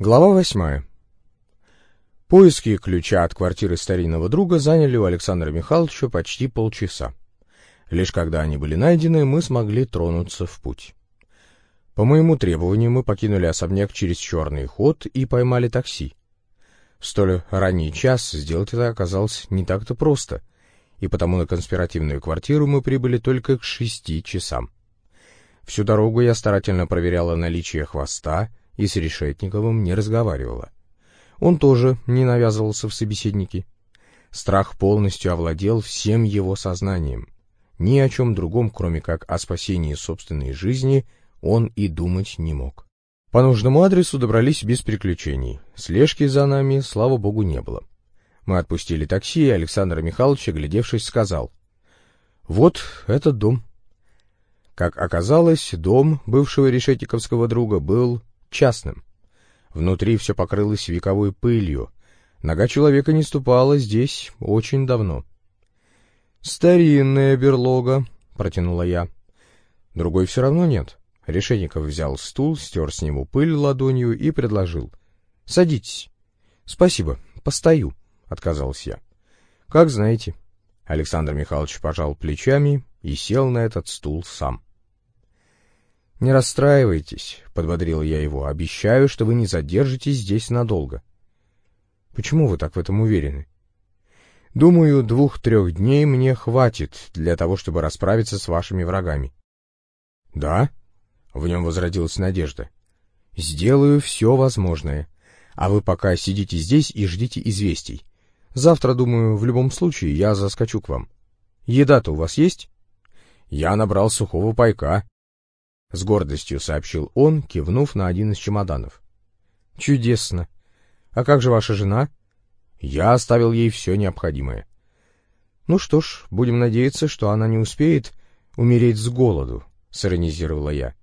Глава восьмая. Поиски ключа от квартиры старинного друга заняли у Александра Михайловича почти полчаса. Лишь когда они были найдены, мы смогли тронуться в путь. По моему требованию мы покинули особняк через черный ход и поймали такси. В столь ранний час сделать это оказалось не так-то просто, и потому на конспиративную квартиру мы прибыли только к шести часам. Всю дорогу я старательно проверяла наличие хвоста, и с Решетниковым не разговаривала. Он тоже не навязывался в собеседники. Страх полностью овладел всем его сознанием. Ни о чем другом, кроме как о спасении собственной жизни, он и думать не мог. По нужному адресу добрались без приключений. Слежки за нами, слава богу, не было. Мы отпустили такси, и Александр Михайлович, глядевшись, сказал. «Вот этот дом». Как оказалось, дом бывшего решетниковского друга был частным. Внутри все покрылось вековой пылью. Нога человека не ступала здесь очень давно. «Старинная берлога», — протянула я. Другой все равно нет. Решетников взял стул, стер с него пыль ладонью и предложил. «Садитесь». «Спасибо, постою», — отказался я. «Как знаете». Александр Михайлович пожал плечами и сел на этот стул сам. «Не расстраивайтесь», — подбодрил я его. «Обещаю, что вы не задержитесь здесь надолго». «Почему вы так в этом уверены?» «Думаю, двух-трех дней мне хватит для того, чтобы расправиться с вашими врагами». «Да?» — в нем возродилась надежда. «Сделаю все возможное, а вы пока сидите здесь и ждите известий. Завтра, думаю, в любом случае я заскочу к вам. Еда-то у вас есть?» «Я набрал сухого пайка», — с гордостью сообщил он, кивнув на один из чемоданов. — Чудесно. А как же ваша жена? Я оставил ей все необходимое. — Ну что ж, будем надеяться, что она не успеет умереть с голоду, — сиронизировала я.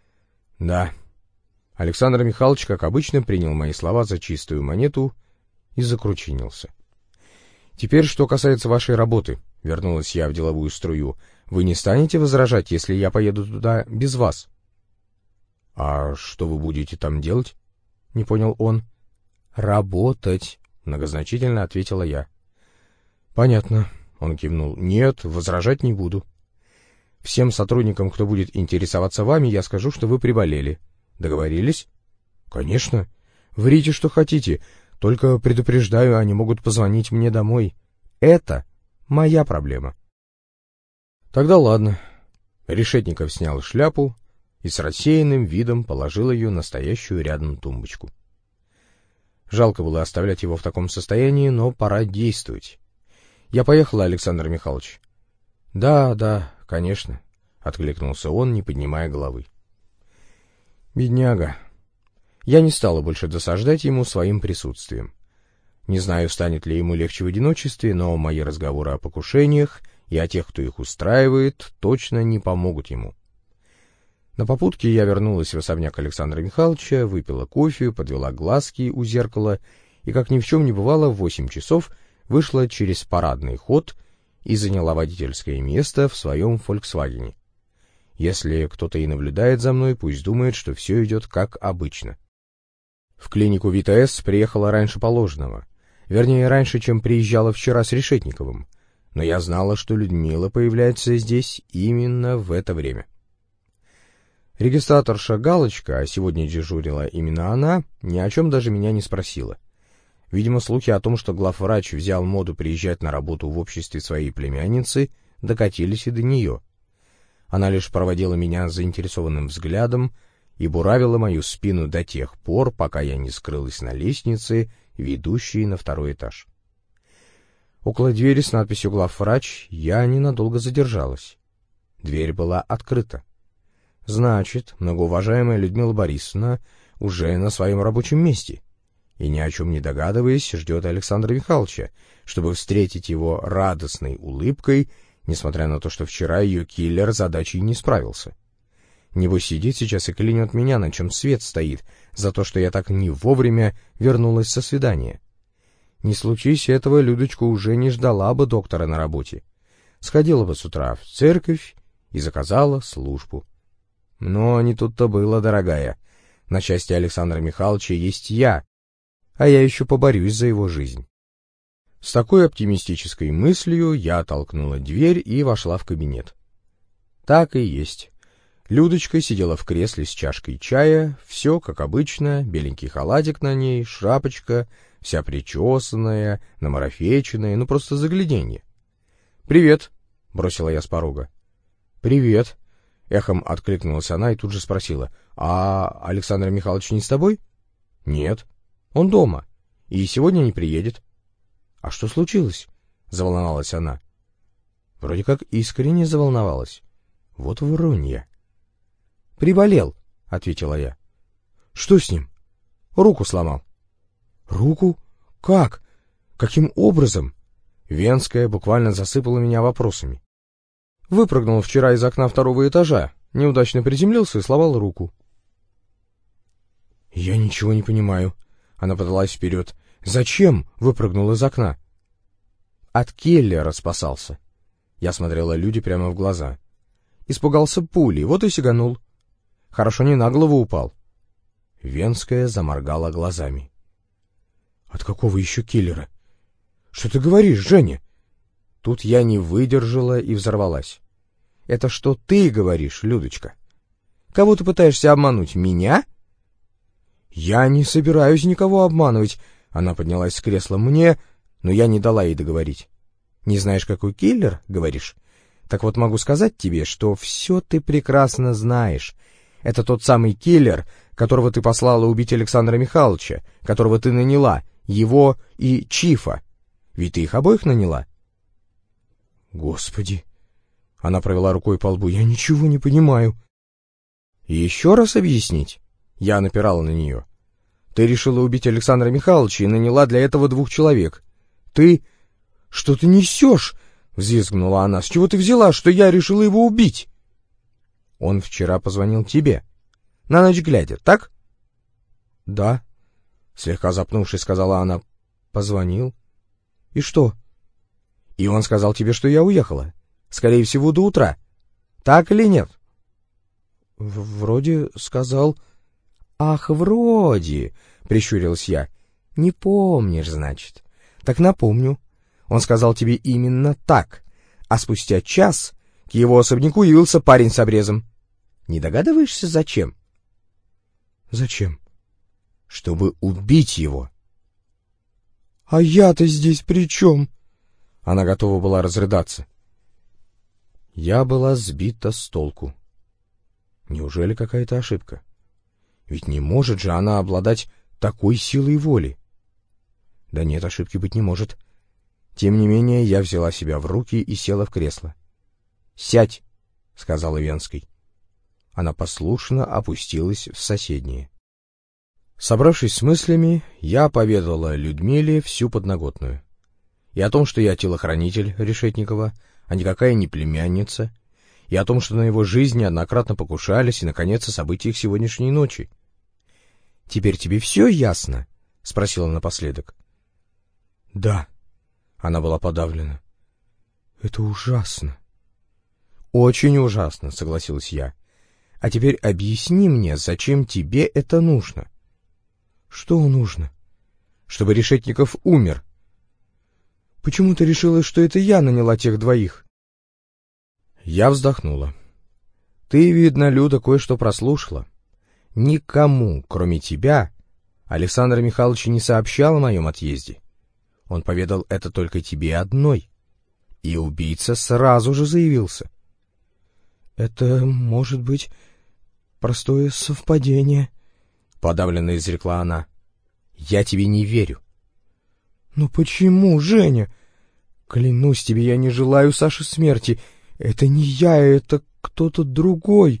— Да. Александр Михайлович, как обычно, принял мои слова за чистую монету и закручинился. — Теперь, что касается вашей работы, — вернулась я в деловую струю, — вы не станете возражать, если я поеду туда без вас? — А что вы будете там делать? — не понял он. — Работать, — многозначительно ответила я. — Понятно, — он кивнул. — Нет, возражать не буду. Всем сотрудникам, кто будет интересоваться вами, я скажу, что вы приболели. Договорились? — Конечно. Врите, что хотите, только предупреждаю, они могут позвонить мне домой. Это моя проблема. Тогда ладно. Решетников снял шляпу и с рассеянным видом положил ее на стоящую рядом тумбочку. Жалко было оставлять его в таком состоянии, но пора действовать. Я поехала, Александр Михайлович. — Да, да, конечно, — откликнулся он, не поднимая головы. Бедняга. Я не стала больше досаждать ему своим присутствием. Не знаю, станет ли ему легче в одиночестве, но мои разговоры о покушениях и о тех, кто их устраивает, точно не помогут ему. На попутке я вернулась в особняк Александра Михайловича, выпила кофе, подвела глазки у зеркала и, как ни в чем не бывало, в восемь часов вышла через парадный ход и заняла водительское место в своем «Фольксвагене». Если кто-то и наблюдает за мной, пусть думает, что все идет как обычно. В клинику ВТС приехала раньше положенного. Вернее, раньше, чем приезжала вчера с Решетниковым но я знала, что Людмила появляется здесь именно в это время. Регистраторша Галочка, а сегодня дежурила именно она, ни о чем даже меня не спросила. Видимо, слухи о том, что главврач взял моду приезжать на работу в обществе своей племянницы, докатились и до нее. Она лишь проводила меня заинтересованным взглядом и буравила мою спину до тех пор, пока я не скрылась на лестнице, ведущей на второй этаж. Около двери с надписью «Главврач» я ненадолго задержалась. Дверь была открыта. Значит, многоуважаемая Людмила Борисовна уже на своем рабочем месте и, ни о чем не догадываясь, ждет Александра Михайловича, чтобы встретить его радостной улыбкой, несмотря на то, что вчера ее киллер задачей не справился. Небось сидит сейчас и клянет меня, на чем свет стоит, за то, что я так не вовремя вернулась со свидания. Не случись этого, Людочка уже не ждала бы доктора на работе. Сходила бы с утра в церковь и заказала службу. Но не тут-то было, дорогая. На счастье Александра Михайловича есть я, а я еще поборюсь за его жизнь. С такой оптимистической мыслью я толкнула дверь и вошла в кабинет. Так и есть. Людочка сидела в кресле с чашкой чая, все как обычно, беленький халатик на ней, шапочка, вся причесанная, намарафеченная, ну просто загляденье. «Привет!» — бросила я с порога. «Привет!» — эхом откликнулась она и тут же спросила. «А Александр Михайлович не с тобой?» «Нет. Он дома. И сегодня не приедет». «А что случилось?» — заволновалась она. Вроде как искренне заволновалась. Вот врунья. «Приболел», — ответила я. «Что с ним?» «Руку сломал». «Руку? Как? Каким образом?» Венская буквально засыпала меня вопросами. Выпрыгнул вчера из окна второго этажа, неудачно приземлился и сломал руку. «Я ничего не понимаю». Она подалась вперед. «Зачем?» — выпрыгнул из окна. «От Келлера спасался». Я смотрела люди прямо в глаза. Испугался пули, вот и сиганул. Хорошо не на голову упал. Венская заморгала глазами. «От какого еще киллера? Что ты говоришь, Женя?» Тут я не выдержала и взорвалась. «Это что ты говоришь, Людочка? Кого ты пытаешься обмануть, меня?» «Я не собираюсь никого обманывать», — она поднялась с кресла мне, но я не дала ей договорить. «Не знаешь, какой киллер?» — говоришь. «Так вот могу сказать тебе, что все ты прекрасно знаешь. Это тот самый киллер, которого ты послала убить Александра Михайловича, которого ты наняла, его и Чифа. Ведь ты их обоих наняла?» «Господи!» Она провела рукой по лбу. «Я ничего не понимаю». «Еще раз объяснить?» Я напирала на нее. «Ты решила убить Александра Михайловича и наняла для этого двух человек. Ты...» «Что ты несешь?» — взвизгнула она. «С чего ты взяла, что я решила его убить?» «Он вчера позвонил тебе. На ночь глядя, так?» «Да», — слегка запнувшись, сказала она. «Позвонил. И что?» И он сказал тебе, что я уехала. Скорее всего, до утра. Так или нет? — Вроде сказал... — Ах, вроде, — прищурилась я. — Не помнишь, значит. Так напомню. Он сказал тебе именно так. А спустя час к его особняку явился парень с обрезом. Не догадываешься, зачем? — Зачем? — Чтобы убить его. — А я-то здесь при чем? — она готова была разрыдаться. Я была сбита с толку. Неужели какая-то ошибка? Ведь не может же она обладать такой силой воли. Да нет, ошибки быть не может. Тем не менее, я взяла себя в руки и села в кресло. «Сядь!» — сказала Венской. Она послушно опустилась в соседнее. Собравшись с мыслями, я поведала Людмиле всю подноготную и о том, что я телохранитель Решетникова, а никакая не племянница, и о том, что на его жизнь неоднократно покушались, и, наконец, о событиях сегодняшней ночи. — Теперь тебе все ясно? — спросила напоследок. — Да. Она была подавлена. — Это ужасно. — Очень ужасно, — согласилась я. — А теперь объясни мне, зачем тебе это нужно? — Что нужно? — Чтобы Решетников умер, Почему ты решила, что это я наняла тех двоих? Я вздохнула. Ты, видно, Люда, кое-что прослушала. Никому, кроме тебя, Александр Михайлович не сообщал о моем отъезде. Он поведал это только тебе одной. И убийца сразу же заявился. Это может быть простое совпадение, — подавленно изрекла она. Я тебе не верю. «Ну почему, Женя? Клянусь тебе, я не желаю Саше смерти. Это не я, это кто-то другой».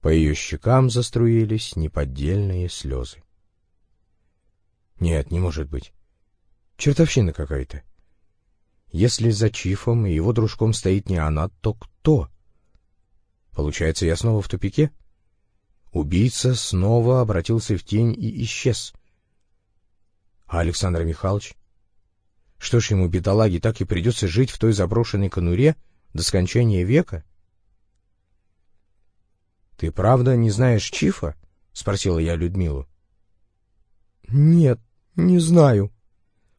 По ее щекам заструились неподдельные слезы. «Нет, не может быть. Чертовщина какая-то. Если за Чифом и его дружком стоит не она, то кто? Получается, я снова в тупике?» Убийца снова обратился в тень и исчез — а Александр Михайлович? Что ж ему, бедолаге, так и придется жить в той заброшенной конуре до скончания века? Ты правда не знаешь Чифа? спросила я Людмилу. Нет, не знаю.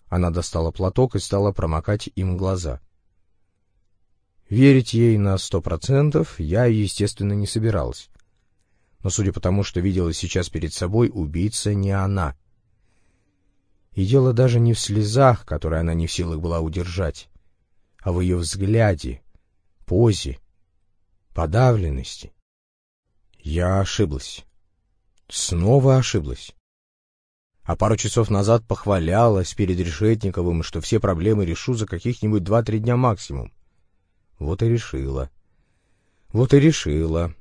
Она достала платок и стала промокать им глаза. Верить ей на сто процентов я, естественно, не собирался. Но судя по тому, что видела сейчас перед собой, убийца не она. И дело даже не в слезах, которые она не в силах была удержать, а в ее взгляде, позе, подавленности. Я ошиблась. Снова ошиблась. А пару часов назад похвалялась перед Решетниковым, что все проблемы решу за каких-нибудь два-три дня максимум. Вот и решила. Вот и решила.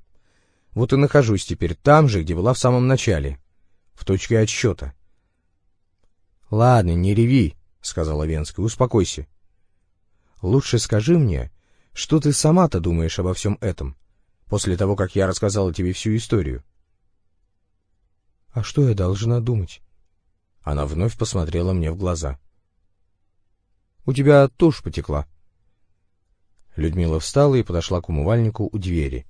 Вот и нахожусь теперь там же, где была в самом начале, в точке отсчета. — Ладно, не реви, — сказала Венская, — успокойся. Лучше скажи мне, что ты сама-то думаешь обо всем этом, после того, как я рассказала тебе всю историю. — А что я должна думать? Она вновь посмотрела мне в глаза. — У тебя тушь потекла. Людмила встала и подошла к умывальнику у двери.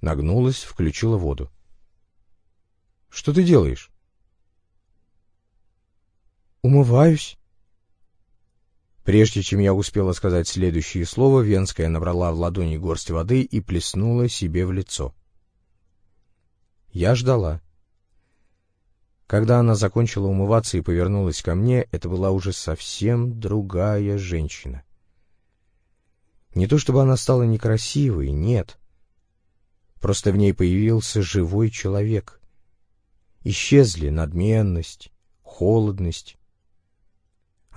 Нагнулась, включила воду. — Что ты делаешь? — Умываюсь. Прежде чем я успела сказать следующее слово, Венская набрала в ладони горсть воды и плеснула себе в лицо. Я ждала. Когда она закончила умываться и повернулась ко мне, это была уже совсем другая женщина. Не то чтобы она стала некрасивой, нет. Просто в ней появился живой человек. Исчезли надменность, холодность,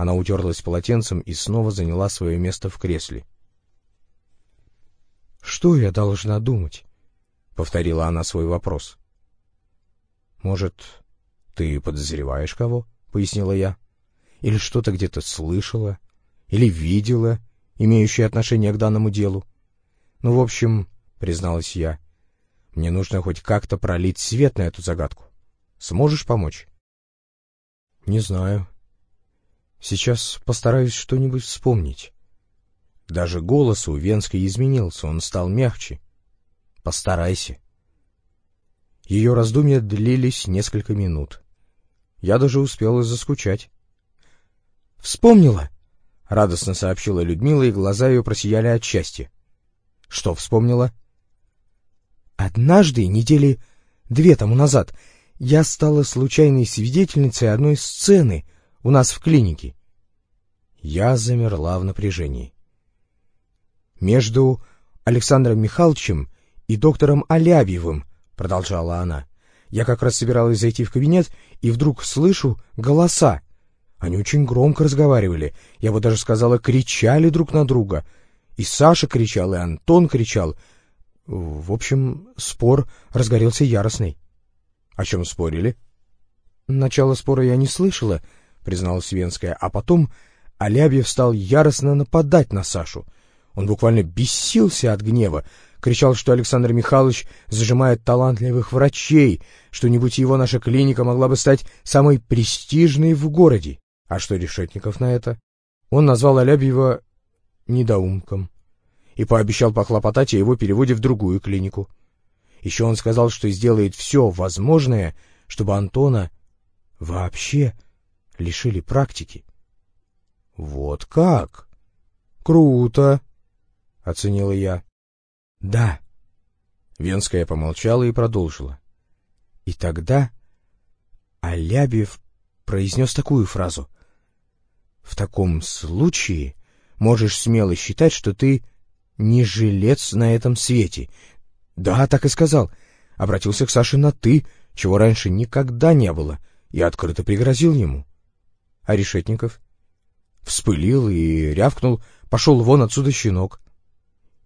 она утерлась полотенцем и снова заняла свое место в кресле. «Что я должна думать?» — повторила она свой вопрос. «Может, ты подозреваешь кого?» — пояснила я. «Или что-то где-то слышала? Или видела, имеющее отношение к данному делу? Ну, в общем, — призналась я, — мне нужно хоть как-то пролить свет на эту загадку. Сможешь помочь?» «Не знаю», Сейчас постараюсь что-нибудь вспомнить. Даже голос у Венской изменился, он стал мягче. Постарайся. Ее раздумья длились несколько минут. Я даже успела заскучать. «Вспомнила!» — радостно сообщила Людмила, и глаза ее просияли от счастья. «Что вспомнила?» «Однажды, недели две тому назад, я стала случайной свидетельницей одной сцены — у нас в клинике. Я замерла в напряжении. Между Александром Михайловичем и доктором Алябьевым, продолжала она. Я как раз собиралась зайти в кабинет, и вдруг слышу голоса. Они очень громко разговаривали, я бы даже сказала, кричали друг на друга. И Саша кричал, и Антон кричал. В общем, спор разгорелся яростный. О чем спорили? Начало спора я не слышала, — призналась Венская, а потом Алябьев стал яростно нападать на Сашу. Он буквально бесился от гнева, кричал, что Александр Михайлович зажимает талантливых врачей, что нибудь его наша клиника могла бы стать самой престижной в городе. А что Решетников на это? Он назвал Алябьева недоумком и пообещал похлопотать о его переводе в другую клинику. Еще он сказал, что сделает все возможное, чтобы Антона вообще лишили практики. — Вот как? Круто! — оценила я. — Да. Венская помолчала и продолжила. И тогда Алябьев произнес такую фразу. «В таком случае можешь смело считать, что ты не жилец на этом свете». «Да, так и сказал». Обратился к Саше на «ты», чего раньше никогда не было, и открыто пригрозил ему. А Решетников? Вспылил и рявкнул, пошел вон отсюда щенок.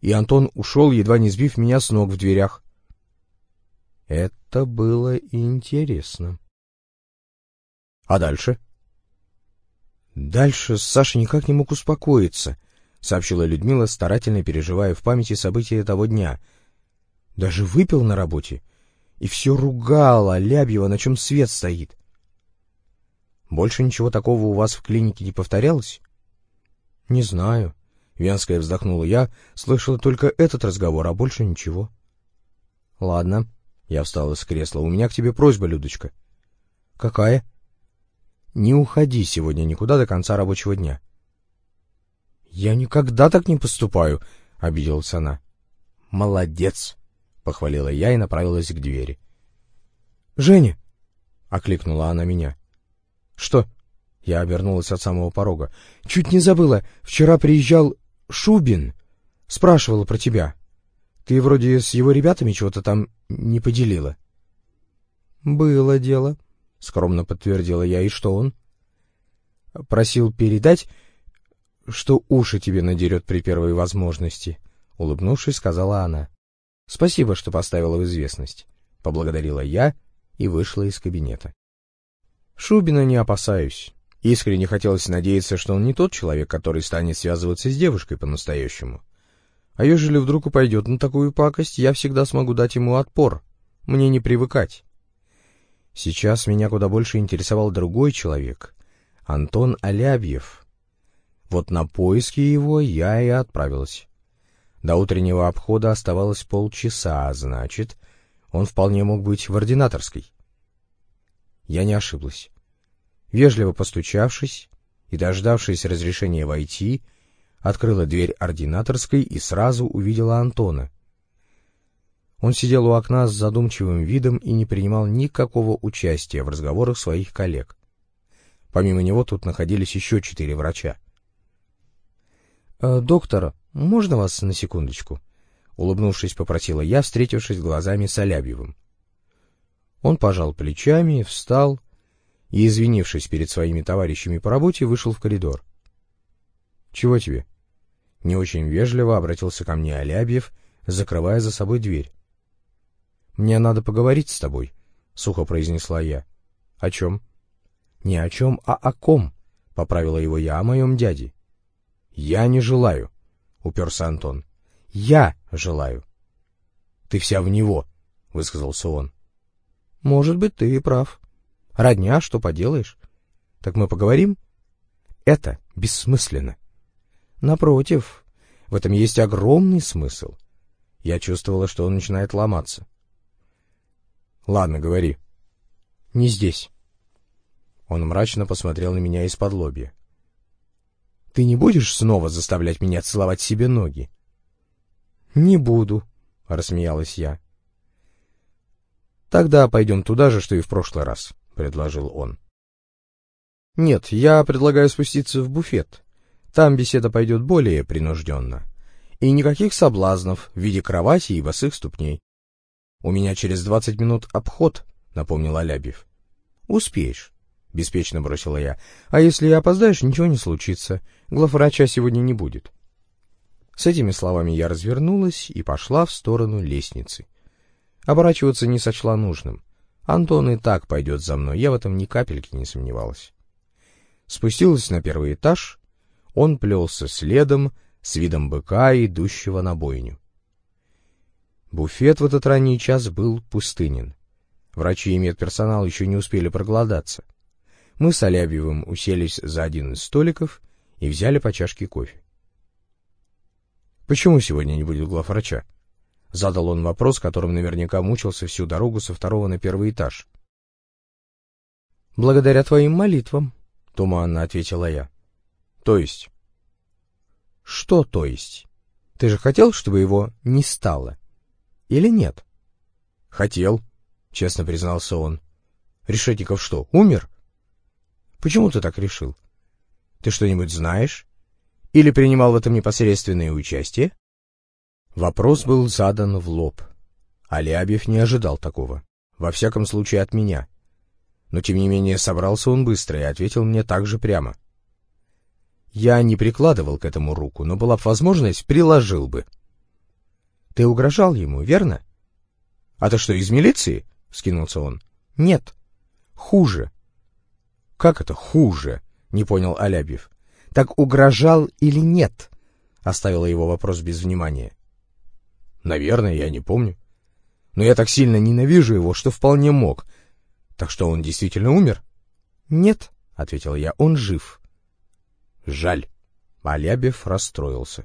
И Антон ушел, едва не сбив меня с ног в дверях. Это было интересно. А дальше? Дальше Саша никак не мог успокоиться, сообщила Людмила, старательно переживая в памяти события того дня. Даже выпил на работе и все ругал Алябьева, на чем свет стоит. Больше ничего такого у вас в клинике не повторялось? — Не знаю. Венская вздохнула. Я слышала только этот разговор, а больше ничего. — Ладно, Я встал из кресла. «У меня к тебе просьба, Людочка». «Какая?» «Не уходи сегодня никуда до конца рабочего дня». «Я никогда так не поступаю», — обиделась она. «Молодец», — похвалила я и направилась к двери. «Женя!» — окликнула она меня. «Что?» Я обернулась от самого порога. «Чуть не забыла. Вчера приезжал Шубин. Спрашивал про тебя. Ты вроде с его ребятами чего-то там не поделила». «Было дело», — скромно подтвердила я. «И что он?» «Просил передать, что уши тебе надерет при первой возможности», — улыбнувшись, сказала она. «Спасибо, что поставила в известность», — поблагодарила я и вышла из кабинета. Шубина не опасаюсь. Искренне хотелось надеяться, что он не тот человек, который станет связываться с девушкой по-настоящему. А ежели вдруг упадет на такую пакость, я всегда смогу дать ему отпор. Мне не привыкать. Сейчас меня куда больше интересовал другой человек — Антон Алябьев. Вот на поиски его я и отправилась. До утреннего обхода оставалось полчаса, а значит, он вполне мог быть в ординаторской. Я не ошиблась. Вежливо постучавшись и дождавшись разрешения войти, открыла дверь ординаторской и сразу увидела Антона. Он сидел у окна с задумчивым видом и не принимал никакого участия в разговорах своих коллег. Помимо него тут находились еще четыре врача. «Э, «Доктор, можно вас на секундочку?» Улыбнувшись, попросила я, встретившись глазами с Алябьевым. Он пожал плечами, встал и, извинившись перед своими товарищами по работе, вышел в коридор. — Чего тебе? — не очень вежливо обратился ко мне Алябьев, закрывая за собой дверь. — Мне надо поговорить с тобой, — сухо произнесла я. — О чем? — Не о чем, а о ком, — поправила его я, о моем дяде. — Я не желаю, — уперся Антон. — Я желаю. — Ты вся в него, — высказался он. Может быть, ты и прав. Родня, что поделаешь? Так мы поговорим? Это бессмысленно. Напротив, в этом есть огромный смысл. Я чувствовала, что он начинает ломаться. Ладно, говори. Не здесь. Он мрачно посмотрел на меня из-под лобья. Ты не будешь снова заставлять меня целовать себе ноги? Не буду, рассмеялась я. «Тогда пойдем туда же, что и в прошлый раз», — предложил он. «Нет, я предлагаю спуститься в буфет. Там беседа пойдет более принужденно. И никаких соблазнов в виде кровати и босых ступней. У меня через двадцать минут обход», — напомнил Алябьев. «Успеешь», — беспечно бросила я. «А если опоздаешь, ничего не случится. Главврача сегодня не будет». С этими словами я развернулась и пошла в сторону лестницы. Оборачиваться не сочла нужным. Антон и так пойдет за мной, я в этом ни капельки не сомневалась. Спустилась на первый этаж, он плелся следом, с видом быка, идущего на бойню. Буфет в этот ранний час был пустынен. Врачи и медперсонал еще не успели проголодаться. Мы с Алябьевым уселись за один из столиков и взяли по чашке кофе. «Почему сегодня не будет главврача?» Задал он вопрос, которым наверняка мучился всю дорогу со второго на первый этаж. «Благодаря твоим молитвам», — туманно ответила я. «То есть?» «Что то есть? Ты же хотел, чтобы его не стало? Или нет?» «Хотел», — честно признался он. «Решетников что, умер?» «Почему ты так решил? Ты что-нибудь знаешь? Или принимал в этом непосредственное участие?» Вопрос был задан в лоб. Алябьев не ожидал такого. Во всяком случае, от меня. Но, тем не менее, собрался он быстро и ответил мне так же прямо. Я не прикладывал к этому руку, но была бы возможность, приложил бы. Ты угрожал ему, верно? — А ты что, из милиции? — скинулся он. — Нет. Хуже. — Как это хуже? — не понял Алябьев. — Так угрожал или нет? — оставила его вопрос без внимания. Наверное, я не помню. Но я так сильно ненавижу его, что вполне мог. Так что он действительно умер? Нет, — ответил я, — он жив. Жаль. Алябьев расстроился.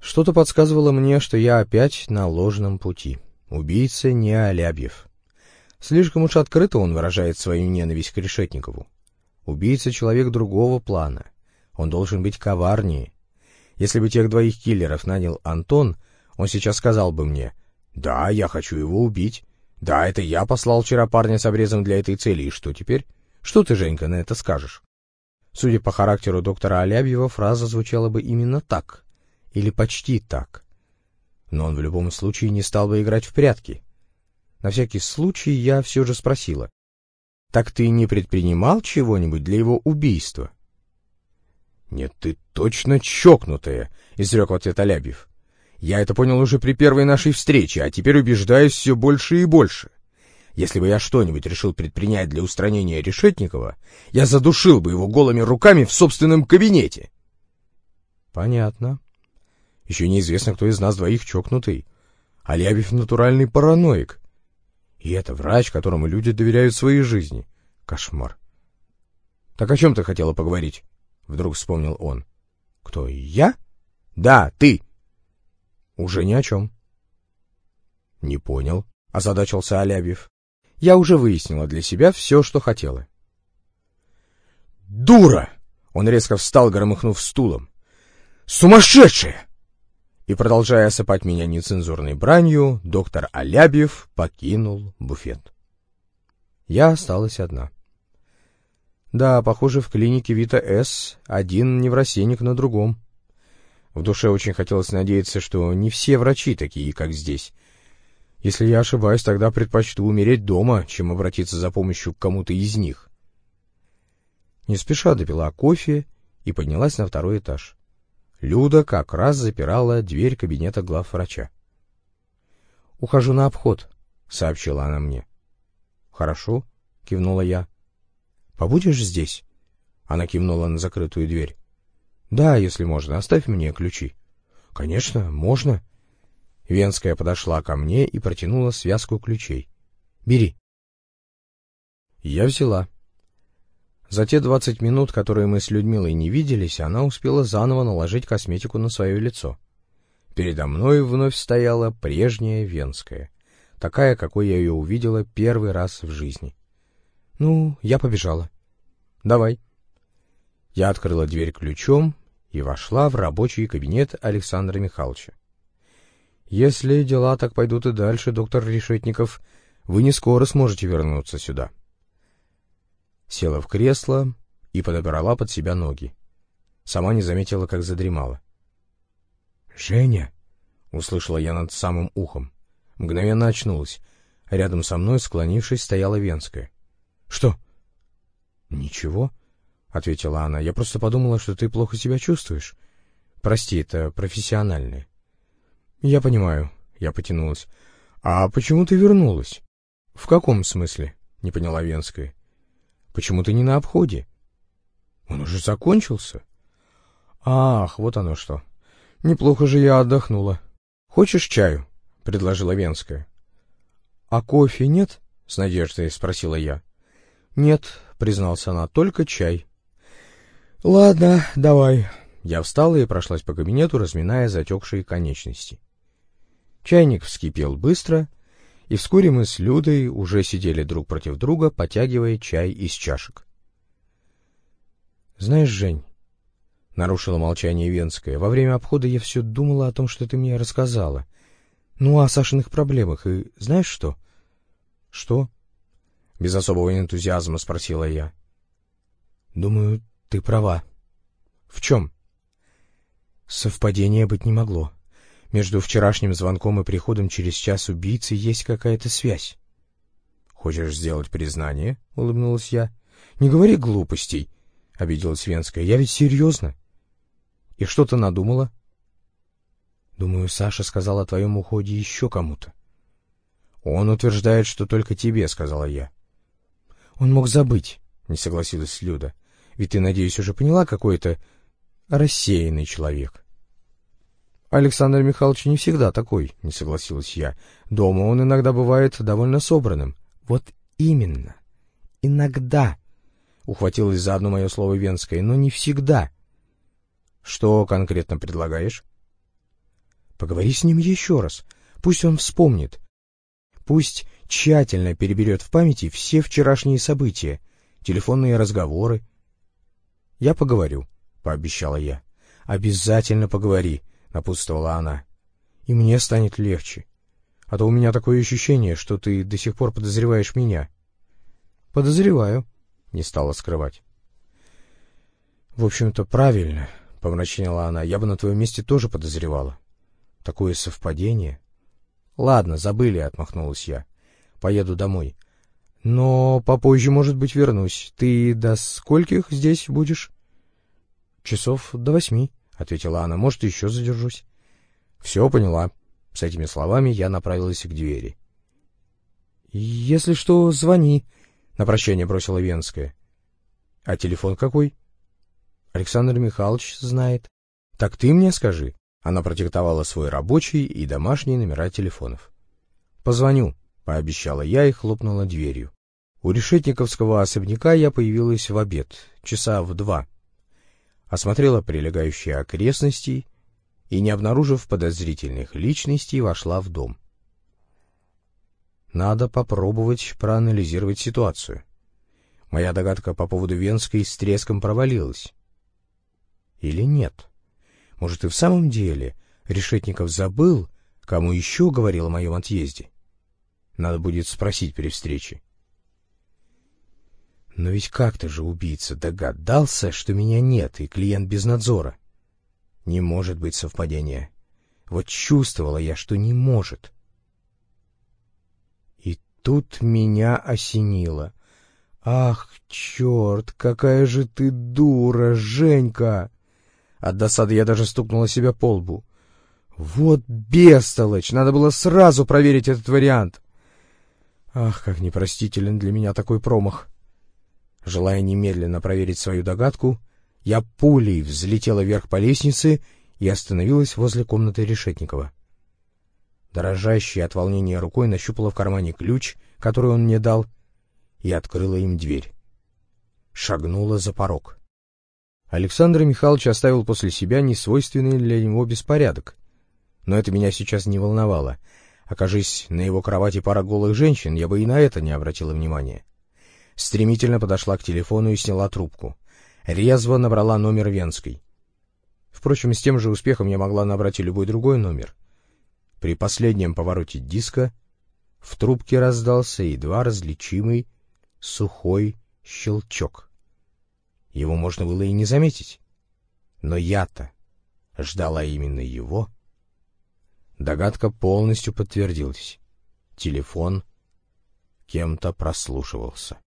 Что-то подсказывало мне, что я опять на ложном пути. Убийца не Алябьев. Слишком уж открыто он выражает свою ненависть к Решетникову. Убийца — человек другого плана. Он должен быть коварнее. Если бы тех двоих киллеров нанял Антон, он сейчас сказал бы мне, «Да, я хочу его убить. Да, это я послал вчера парня с обрезом для этой цели, и что теперь? Что ты, Женька, на это скажешь?» Судя по характеру доктора Алябьева, фраза звучала бы именно так. Или почти так. Но он в любом случае не стал бы играть в прятки. На всякий случай я все же спросила. «Так ты не предпринимал чего-нибудь для его убийства?» «Нет, ты точно чокнутая», — изрек в ответ Алябьев. «Я это понял уже при первой нашей встрече, а теперь убеждаюсь все больше и больше. Если бы я что-нибудь решил предпринять для устранения Решетникова, я задушил бы его голыми руками в собственном кабинете». «Понятно. Еще неизвестно, кто из нас двоих чокнутый. Алябьев натуральный параноик. И это врач, которому люди доверяют своей жизни. Кошмар. Так о чем ты хотела поговорить? Вдруг вспомнил он. Кто, я? Да, ты. Уже ни о чем. Не понял, озадачился Алябьев. Я уже выяснила для себя все, что хотела. Дура! Он резко встал, громыхнув стулом. Сумасшедшая! И, продолжая осыпать меня нецензурной бранью, доктор Алябьев покинул буфет. Я осталась одна. Да, похоже, в клинике Вита С один неврастенник на другом. В душе очень хотелось надеяться, что не все врачи такие, как здесь. Если я ошибаюсь, тогда предпочту умереть дома, чем обратиться за помощью к кому-то из них. Не спеша допила кофе и поднялась на второй этаж. Люда как раз запирала дверь кабинета главврача. «Ухожу на обход», — сообщила она мне. «Хорошо», — кивнула я. «Побудешь здесь?» Она кивнула на закрытую дверь. «Да, если можно, оставь мне ключи». «Конечно, можно». Венская подошла ко мне и протянула связку ключей. «Бери». Я взяла. За те двадцать минут, которые мы с Людмилой не виделись, она успела заново наложить косметику на свое лицо. Передо мной вновь стояла прежняя Венская, такая, какой я ее увидела первый раз в жизни. Ну, я побежала. Давай. Я открыла дверь ключом и вошла в рабочий кабинет Александра Михайловича. Если дела так пойдут и дальше, доктор Решетников, вы не скоро сможете вернуться сюда села в кресло и подобрала под себя ноги. Сама не заметила, как задремала. «Женя!» — услышала я над самым ухом. Мгновенно очнулась. Рядом со мной, склонившись, стояла Венская. «Что?» «Ничего», — ответила она. «Я просто подумала, что ты плохо себя чувствуешь. Прости, это профессиональное». «Я понимаю», — я потянулась. «А почему ты вернулась?» «В каком смысле?» — не поняла Венская. Почему ты не на обходе? Он уже закончился. Ах, вот оно что. Неплохо же я отдохнула. Хочешь чаю? предложила Венская. А кофе нет? с надеждой спросила я. Нет, признался она, только чай. Ладно, давай. Я встала и прошлась по кабинету, разминая затекшие конечности. Чайник вскипел быстро, и вскоре мы с Людой уже сидели друг против друга, потягивая чай из чашек. «Знаешь, Жень...» — нарушила молчание Венская. «Во время обхода я все думала о том, что ты мне рассказала. Ну, о Сашиных проблемах. И знаешь что?» «Что?» — без особого энтузиазма спросила я. «Думаю, ты права». «В чем?» «Совпадения быть не могло. Между вчерашним звонком и приходом через час убийцы есть какая-то связь. «Хочешь сделать признание?» — улыбнулась я. «Не говори глупостей», — обиделась Венская. «Я ведь серьезно». «И что ты надумала?» «Думаю, Саша сказал о твоем уходе еще кому-то». «Он утверждает, что только тебе», — сказала я. «Он мог забыть», — не согласилась Люда. «Ведь ты, надеюсь, уже поняла, какой это рассеянный человек». Александр Михайлович не всегда такой, не согласилась я. Дома он иногда бывает довольно собранным. Вот именно. Иногда. Ухватилась за одно мое слово Венское, но не всегда. Что конкретно предлагаешь? Поговори с ним еще раз. Пусть он вспомнит. Пусть тщательно переберет в памяти все вчерашние события, телефонные разговоры. — Я поговорю, — пообещала я. — Обязательно поговори, — напутствовала она. — И мне станет легче. А то у меня такое ощущение, что ты до сих пор подозреваешь меня. — Подозреваю, — не стала скрывать. — В общем-то, правильно, — помрачнела она. — Я бы на твоем месте тоже подозревала. Такое совпадение. — Ладно, забыли, — отмахнулась я. — Поеду домой. — Но попозже, может быть, вернусь. Ты до скольких здесь будешь? — Часов до восьми, — ответила она. — Может, еще задержусь. — Все поняла. С этими словами я направилась к двери. — Если что, звони, — на прощание бросила Венская. — А телефон какой? — Александр Михайлович знает. — Так ты мне скажи. Она продиктовала свой рабочий и домашний номера телефонов. — Позвоню, — пообещала я и хлопнула дверью. У решетниковского особняка я появилась в обед, часа в два. Осмотрела прилегающие окрестности и, не обнаружив подозрительных личностей, вошла в дом. Надо попробовать проанализировать ситуацию. Моя догадка по поводу Венской с треском провалилась. Или нет? Может, и в самом деле Решетников забыл, кому еще говорил о моем отъезде? Надо будет спросить при встрече. Но ведь как-то же убийца догадался, что меня нет, и клиент без надзора. Не может быть совпадения. Вот чувствовала я, что не может. И тут меня осенило. «Ах, черт, какая же ты дура, Женька!» От досады я даже стукнула себя по лбу. «Вот бестолочь! Надо было сразу проверить этот вариант!» Ах, как непростителен для меня такой промах! Желая немедленно проверить свою догадку, я пулей взлетела вверх по лестнице и остановилась возле комнаты Решетникова. Дрожащей от волнения рукой нащупала в кармане ключ, который он мне дал, и открыла им дверь. Шагнула за порог. Александр Михайлович оставил после себя несвойственный для него беспорядок. Но это меня сейчас не волновало. Окажись на его кровати пара голых женщин, я бы и на это не обратила внимания. Стремительно подошла к телефону и сняла трубку резво набрала номер Венской. Впрочем, с тем же успехом я могла набрать и любой другой номер. При последнем повороте диска в трубке раздался едва различимый сухой щелчок. Его можно было и не заметить. Но я-то ждала именно его. Догадка полностью подтвердилась. Телефон кем-то прослушивался.